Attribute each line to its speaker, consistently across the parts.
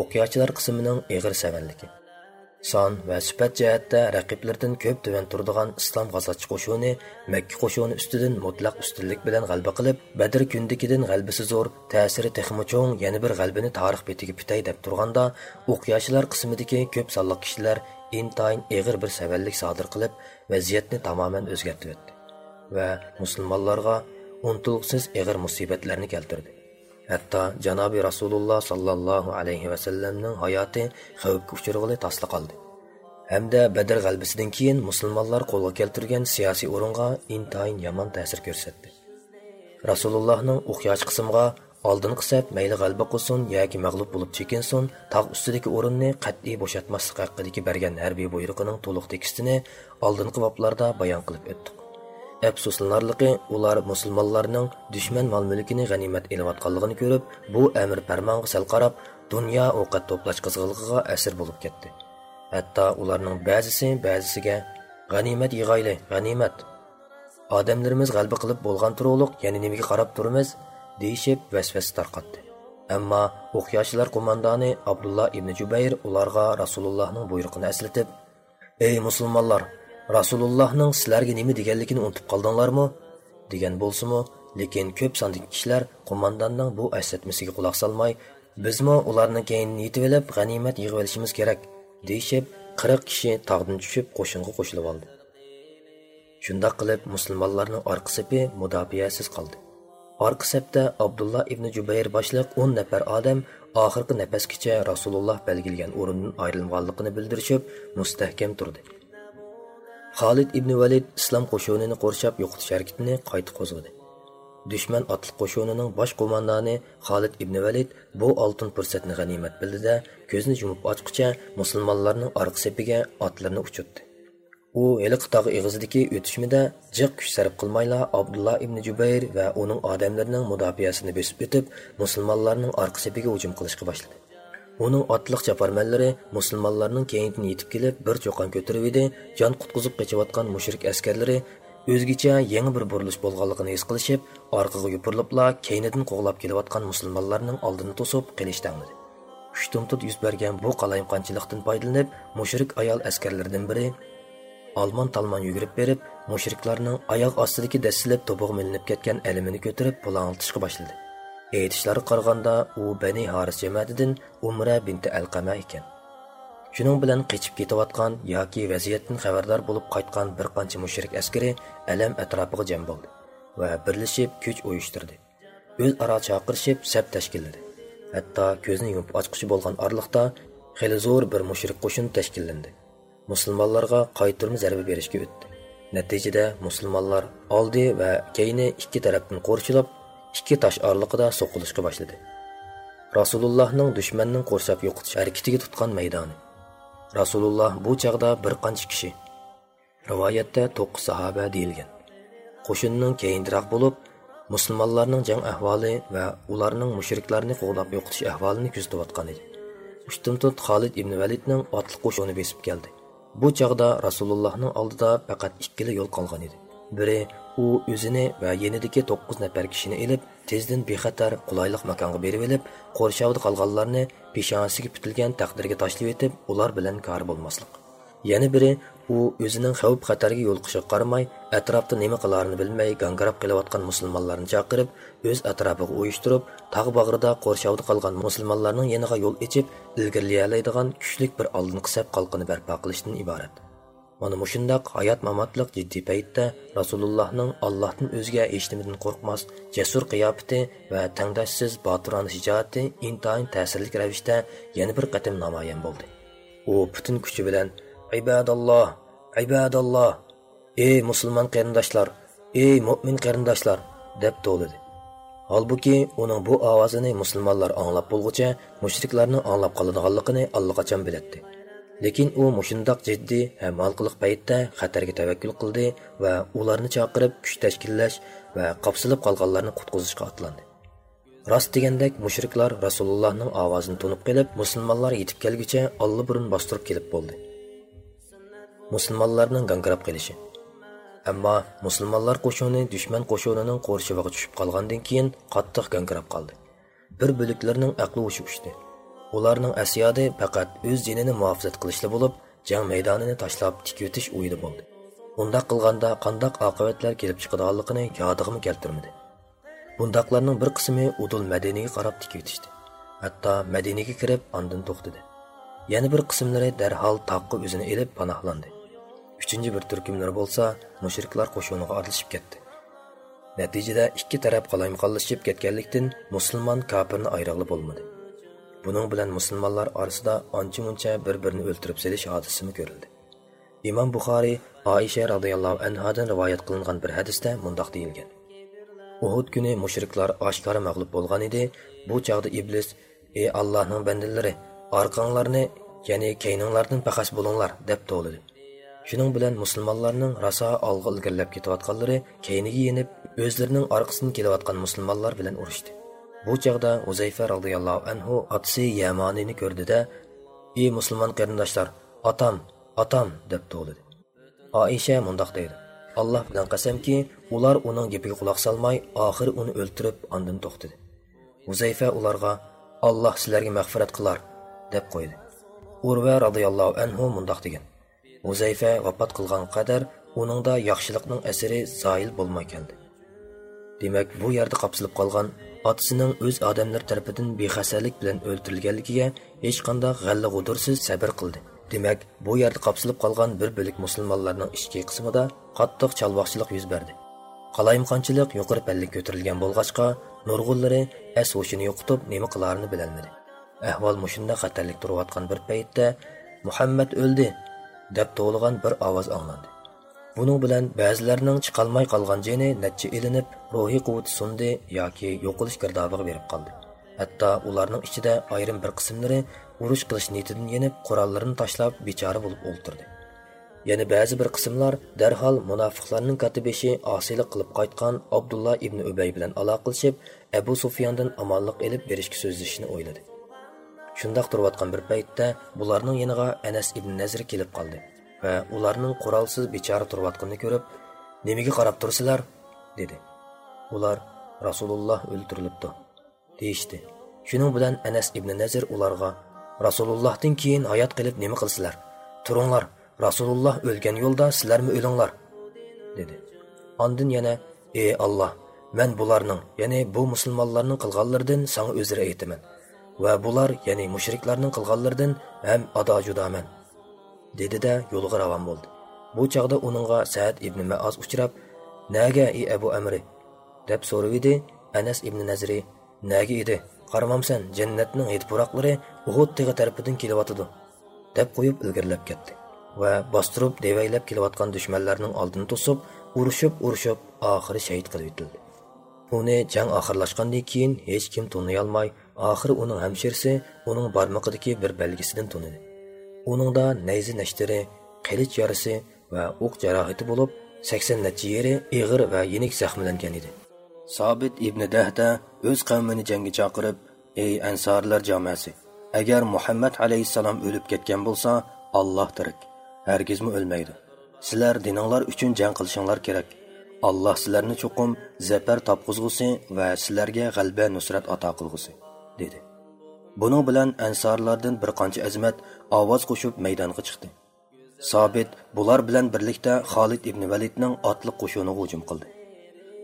Speaker 1: o'qiyachilar qismining ig'ir savanligi son va sifat jihatda raqiblardan ko'p tuvan turadigan islom g'azotchi qo'shuni makka qo'shuni ustidan mutlaq ustunlik bilan g'alba qilib badr kundikidan g'albisi zo'r ta'siri texmi cho'ng yana bir g'albini tarix betiga pitay deb turganda o'qiyachilar qismidagi ko'p sonli kishilar intayin ig'ir bir savallik sodir qilib vaziyatni tamoman o'zgartirdi va musulmonlarga untulg'siz ig'ir musibatlarni keltirdi. Hatto janobi rasululloh sollallohu alayhi vasallamning hayoti xavfga uchirg'ili tasli qoldi hamda badr g'albisidan keyin musulmonlar qo'lga keltirgan siyosiy o'ringa intayin yomon ta'sir ko'rsatdi. Rasulullohning o'xyash qismga oldingi saf mayli g'alba qilsin yoki mag'lub bo'lib chekinsin tog' ustidagi o'rinni qat'iy bo'shatmaslik haqidagi bergan harbiy buyrug'ining to'liq tekstini oldingi boblarda bayon qilib o'tdik. Afsuslanarligi ular musulmonlarning dushman mol mulkini g'animat elayotganligini ko'rib bu amr farmonga sal qarab dunyo ovqat to'plash qizg'inligiga asir bo'lib ketdi. Hatto ularning ba'zisi ba'zisiga g'animat yig'ayli g'animat. Odamlarimiz g'alba qilib bo'lgan turuqliq yana nimaga qarab turmiz deyishib vasvasa tarqatdi. Ammo o'qiyashlar qo'mondoni abdulloh ibn jubayr ularga rasulullohning buyrug'ini eslatib ey musulmonlar rasulullohning sizlarga nima deganligini unutib qoldinglarmi? Degan bo'lsimi lekin ko'p sondagi kishilar qo'mondonning bu eslatmasiga quloq solmay bizmi ularni keyin yetib olib g'animat yig'ib olishimiz kerak? deyishib qirq kishi tog'dan tushib qo'shinga qo'shilib oldi. Shundoq qilib musulmonlarning orqa sapi mudofiasiz qoldi. Orqa sapda abdulloh ibn jubayr boshliq o'n nafar odam oxirgi nafasgacha rasululloh belgilagan o'rindan ayrilganligini bildirishib mustahkam turdi. Xolid ibn valid islom qo'shinini qurshab yo'qotish harakatini qayta qo'zg'adi. Dushman otliq qo'shinining bosh qo'mondoni xolid ibn valid bu oltin fursatni g'animat bildida ko'zni yumib ochqicha musulmonlarning orqa sepiga otlarni uchirdi. U heliqi tog' eg'izidagi o'tishmida jiq kuch sarf qilmayla abdulloh ibn jubayr va uning odamlarining mudofiasini besib o'tib musulmonlarning orqa sepiga hujum qilishga boshladi. Uning otliq chaparmanlari musulmonlarning keynidan yetib kelib bir cho'qon ko'tarib edi. Jon qutqizib qochayotgan mushrik askarlari o'zgacha yangi bir burilish bo'lganligini his qilishib orqaga yupurilibla keynidan qo'g'lab kelayotgan musulmonlarning oldini to'sib qilishdanladi ushtumtut yuz bergan bu qalayimqanchilikdan foydalanib mushrik ayol askarlaridan biri olmon talmon yugurib berib mushriklarning oyoq ostidagi dassilib to'pig' milinib ketgan alimini ko'tarib pulanglatishga boshladi. Aytishlariga qaraganda u bani haris jamiyatidan umra binti alqama ekan. Shuning bilan qechib ketayotgan yoki vaziyatdan xabardor bo'lib qaytgan bir qancha mushrik askari alam atrofiga jam bo'ldi va birlashib kuch uyushtirdi. O'zaro chaqirishib sap tashkilladi. Hatto ko'zni yumib ochquchi bo'lgan orliqda xili zo'r bir mushrik qo'shin tashkillandi. Musulmonlarga qaytirma zarba berishga o'tdi. Natijada musulmonlar oldi va keyini ikki tarafdan qo'rchilab ikki tosh orliqida so'qilishga boshladi. Rasulullohning dushmanning qo'rshab yo'qotish harakatiga tutgan maydoni. Rasululloh bu chog'da bir qancha kishi. Rivoyatda to'qqiz sahoba deyilgan. Qo'shinning keyinroq bo'lib musulmonlarning jang ahvoli va ularning mushriklarni qo'g'lab yo'qotish ahvolini kuzatayotgan edi. Ushtumtut xolid ibn validning otli qo'shini besib keldi. Bu chog'da rasulullohning oldida faqat ikkila yo'l qolgan edi. Biri u o'zini va yenidagi to'qqiz nafar kishini ilib tezdan bexatar qulaylik makonga berib olib qo'rshovda qolganlarni peshonasiga putilgan taqdirga tashlab etib ular bilan kori bo'lmaslik yana biri u o'zining xavf xatarga yo'liqishiga qaramay atrofda nima qilarini bilmay gangrab qilayotgan musulmonlarni chaqirib o'z atrofiga uyushtirib tog' bag'rida qo'rshovda qolgan musulmonlarning yaniga yo'l ichib ilgirlayoladigan kuchlik bir oldingi saf qalqini barpo qilishdan iborat. Mana mushundoq hayot mamotliq jiddiy paytda rasulullohning allohdan o'zga hech nimadan qo'rqmas jasur qiyofati va tangdoshsiz botirona shijoati intayin ta'sirli ravishda yana bir qatim namoyon bo'ldi. U butun kuchi bilan ibadalloh ibadalloh ey musulmon qarindoshlar ey mo'min qarindoshlar deb to'lidi holbuki uning bu ovozini musulmonlar anglab bo'lguncha mushriklarni anglab qoladiganligini allaqachon biladi lekin u mushundoq jiddiy ham olqiliq paytda xatarga tavakkul qildi va ularni chaqirib kuch tashkillash va qopsilib qolganlarni qutqizishga otlandi. Rost degandek mushriklar rasulullohning ovozini tunib kelib musulmonlar yetib kelguncha allaburun bostirib kelib bo'ldi. Musulmonlarning gangrab qilishi. Ammo musulmonlar qo'shini dushman qo'shinining qo'rshiviga tushib qolgandan keyin qattiq gangrab qoldi. Bir bo'laklarning aqli o'shib uchdi. Ularning asyodi faqat o'z jinini muhofazat qilishli bo'lib jang maydonini tashlab tik tikwitish o'yida bo'ldi. Undaq qilganda qandoq oqibatlar kelib chiqadiganligini yodig'imi keltirmadi. Bundaqlarning bir qismi udul madinaga qarab tik tikwitishdi hatto madinaga kirib andin to'xtadi. Yana bir qismlari darhol toqqa o'zini ilib panohlandi. Uchinchi bir turkumlar bo'lsa mushriklar qo'shiniga otilishib ketdi. Natijada ikki taraf qalaymaqonlashib ketganlikdan musulmon kofirni ayrig'li bo'lmadi. Buning bilan musulmonlar orasida ancha muncha bir birini o'ltirib selish hodisasi ko'rildi. Imom buxoriy oisha roziyallohu anhodan rivoyat qilingan bir hadisda mundoq deyilgan. Uhud kuni mushriklar oshkora mag'lub bo'lgan edi. Bu chog'da iblis ey allohning bandalari orqanglarni ya'ni keyninglardan paxas bo'linglar deb to'lidi shuning bilan musulmonlarning raso olg'a ilgirlab ketayotganlari keyniga yenib o'zlarining orqasidan kelayotgan musulmonlar bilan urushdi. Bu chog'da uzayfa roziyallohu anhu otasi yamoniyni ko'rdida ey musulmon qarindoshlar otam otam deb to'lidi oisha mundoq deydi alloh bilan qasamki ular uning gapiga quloq solmay oxiri uni o'ltirib andin to'xtadi. Uzayfa ularga alloh sizlarga mag'firat qilar deb qo'ydi. Urva roziyallohu anhu mundoq degan uzayfa vafot qilgan qadar uningda yaxshilikning asiri zoil bo'lmay keldi demak bu yerda qopsilib qolgan otasining o'z odamlar tarafidan bexasarlik bilan o'ldirilganligiga hech qanday g'alla g'udursiz sabr qildi. Demak bu yerda qopsilib qolgan bir bo'lik musulmonlarning ichki qismida qattiq chalvoqchilik yuz berdi. Qalaymqonchilik yuqori palla ko'tarilgan bo'lg'achqa nurg'unlari as ho'shini yo'qotib nima qilarini bilolmadi ahvol mushunda xatarlik turayotgan bir paytda muhammad o'ldi deb to'g'ligan bir ovoz anglandi buning bilan ba'zilarning chiqolmay qolgan jeni natcha ilinib ruhiy quvvat sundi yoki yo'qolish girdobiga berib qoldi hatto ularning ichida ayrim bir qismlari urush qilish niyatidan yenib qurollarini tashlab bechora bo'lib o'ltirdi. Yana ba'zi bir qismlar darhol munofiqlarning katibishi osiylik qilib qaytgan abdulloh ibn ubay bilan aloqalashib abu sufyondan omonliq ilib berishga so'zlashishni o'yladi. Shundoq turayotgan bir paytda bularning yeniga anas ibn nazr kelib qoldi. Va ularning qurolsiz bechora turayotganini ko'rib nimaga qarab tursizlar dedi. Ular rasululloh o'ldirilibdi deyishdi. Shuning bilan anas ibn nazir ularga rasulullohdan keyin hayot qilib nima qilsizlar turinglar rasululloh o'lgan yo'lda sizlarmi o'linglar? dedi. Ondin yana ey alloh man bularning ya'ni bu musulmonlarning qilganlaridan sanga o'zra aytaman va bular ya'ni mushriklarning qilganlaridan ham ado judoman. Dedida yo'lga ravon bo'ldi. Bu chog'da uningga saad ibn maoz uchrab naga ey abu amri? deb so'raydi anas ibn nazri. Naga edi? Qaramamsan jannatning hid puroqlari uhud tig'i tarafidan kelyotidi deb qo'yib ilgarilab ketdi va bostirib devaylab kelayotgan dushmanlarning oldini to'sib urushib urushib oxiri shahid qilib yutildi. Uni jang oxirlashgandan keyin hech kim taniyolmay oxiri uning hamshirsi uning barmog'idagi bir belgisidan tunidi uningda nayzi nashtiri qilich yarasi va o'q jarohati bo'lib sakson necha yeri ig'ir va yenik zaxmlangan edi sobit ibn dahda o'z qavmini jangga chaqirib ey ansorlar jamoasi agar muhammad alayhissalom o'lib ketgan bo'lsa alloh tirik hargizmi o'lmaydi sizlar dininglar uchun jang qilishinglar kerak. Alloh sizlarni cho'qim zafar topqizg'usi va sizlarga g'alaba nusrat ato qilg'usi dedi. Buning bilan ansorlardan bir qancha azmat ovoz qo'shib maydonga chiqdi. Sobit bular bilan birlikda xolid ibn validning otliq qo'shiniga hujum qildi.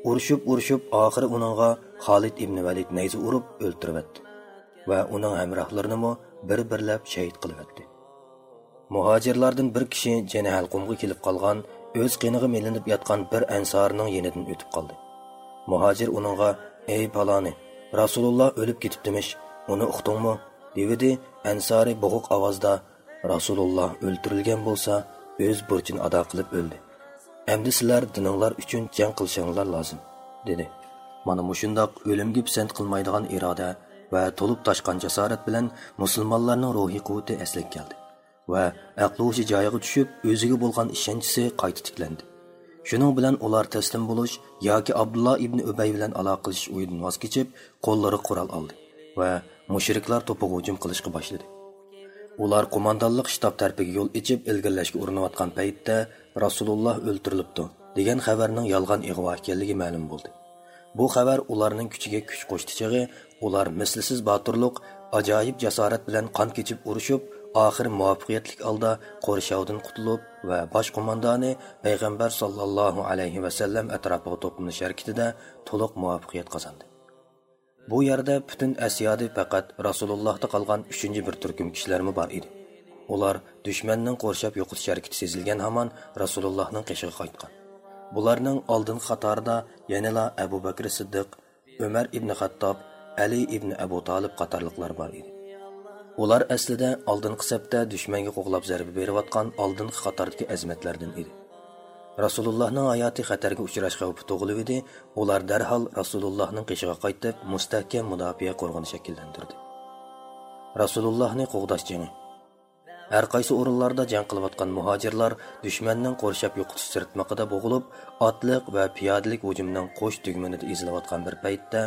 Speaker 1: Urushib urushib oxiri uningga xolid ibn valid nayza urib o'ltiribdi va uning hamrohlarinimi bir birlab shahid qilibdi muhojirlardan bir kishi jani halqumga kelib qolgan o'z qinig'i melinib yotgan bir ansorning yenidan o'tib qoldi. Muhojir uningga ey paloni rasululloh o'lib ketibdimish uni uqdingmi? Devidi ansori bo'g'iq ovozda rasululloh o'ltirilgan bo'lsa o'z burchini ado qilib o'ldi. Endi sizlar dininglar uchun jang qilishinglar lozim dedi. Mana mushundoq o'limga pisand qilmaydigan iroda va to'lib toshgan jasorat bilan musulmonlarning ruhiy quvvati asliga keldi va aqli joyiga tushib o'ziga bo'lgan ishonchisi qayta tiklandi. Shuning bilan ular taslim bo'lish yoki abdulloh ibn ubay bilan aloqa qilish o'yidan voz kechib qo'llari qurol oldi. Va mushriklar to'piga hujum qilishga boshladi. Ular qo'mondonlik shtab tarpiga yo'l ichib ilgirlashga urinayotgan paytda rasululloh o'ltirilibdi degan xabarning yolg'on ig'vo ekanligi ma'lum bo'ldi. Bu xabar ularning kuchiga kuch qo'shdi chig'i ular mislsiz botirlik ajoyib jasorat bilan qon kechib urushib oxiri muvaffaqiyatlik olda qo'rshovdan qutulib va bosh qo'mondoni payg'ambar sollallohu alayhi vasallam atrofiga to'planish harakatida to'liq muvaffaqiyat qozondi. Bu yerda butun asiyodi faqat rasulullohda qolgan uchinchi bir turkum kishilarmi bor edi. Ular dushmanning qo'rshab yo'qotish harakati sezilgan hamon rasulullohning qishig'i qaytgan. Bularning oldingi qatorida yanala abu bakr siddiq umar ibn xattob ali ibn abu tolib qatorliqlar bor edi. Ular aslida oldingi safda dushmanga qo'g'lab zarba berayotgan oldingi qatordagi azmatlardan edi. Rasulullohning hayoti xatarga uchrash xavfi tug'ilib edi ular darhol rasulullohning qishig'iga qaytib mustahkam mudofaa qo'rg'ini shakllantirdi. Rasulullohni qo'g'dash jangi. Har qaysi o'rinlarda jang qilayotgan muhojirlar dushmanning qo'rshab yo'qotish sirtmoqida bo'g'ilib otliq va piyodalik hujumning qo'sh tugmanida ezilayotgan bir paytda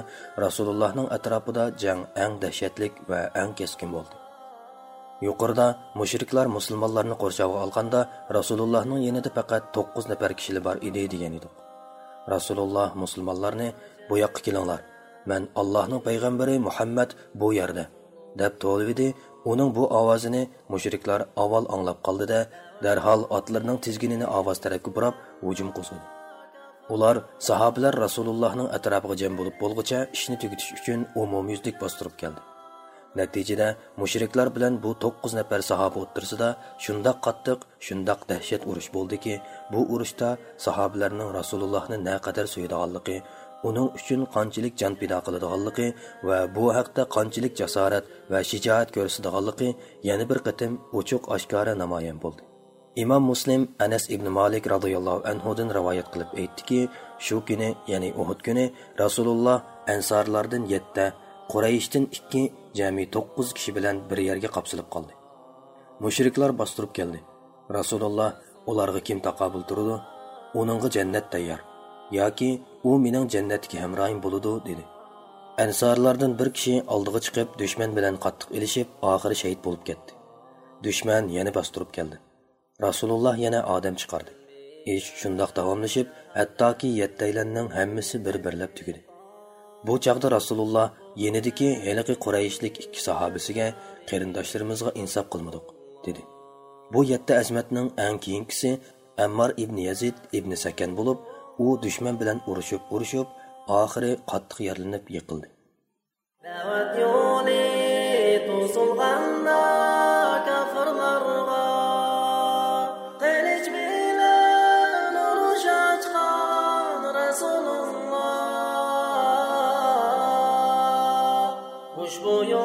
Speaker 1: rasulullohning atrofida jang eng dahshatlik va eng keskin bo'ldi. Yuqorida mushriklar musulmonlarni qo'rshovga olganda rasulullohning yanida faqat to'qqiz nafar kishilar bor edi degan edik. Rasululloh musulmonlarni bu yoqqa kelinglar. Man allohning payg'ambari muhammad bu yerda deb to'lvidi uning bu ovozini mushriklar avval anglab qoldida darhol otlarning tizginini ovoz tarafga burab hujum qo'zg'adi ular sahobalar rasulullohning atrofiga jam bo'lib bo'lg'icha ishni tugutish uchun umumyuzlik bostirib keldi. Natijada mushriklar bilan bu to'qqiz nafar sahoba o'ttirsida shundoq qattiq shundoq dahshat urush bo'ldiki bu urushda sahobalarning rasulullohni naqadar suyadiganligi, uning uchun qanchalik jon pido qiladiganligi va bu haqda qanchalik jasorat va shijoat ko'rsatadiganligi yana bir qatim ochiq oshkora namoyon bo'ldi. Imom muslim anas ibn molik roziyallohu anhudan rivoyat qilib aytdiki shu kuni ya'ni uhud kuni rasululloh ansorlardan yetta qurayishdan ikki jami to'qqiz kishi bilan bir yerga qapsilib qoldi. Mushriklar bostirib keldi. Rasululloh ularga kim taqobil turdi? Uningga jannat tayyor yoki u mening jannatga hamroyim bo'ludi dedi. Ansorlardan bir kishi oldiga chiqib dushman bilan qattiq ilishib oxiri shahid bo'lib ketdi. Dushman yana bostirib keldi. Rasululloh yana odam chiqardi. Ish shundoq davomlashib hattoki yettaylarning hammasi bir birlab tugadi. Bu chog'da rasululloh yenidiki haliqi qurayishlik ikki sahobisiga qarindoshlarimizga insof qilmadik dedi. Bu yetti azmatning eng keyingisi ammar ibn yazid ibn sakan bo'lib u dushman bilan urushib urushib oxiri qattiq yaralanib yiqildi.
Speaker 2: Ushbu yo'lda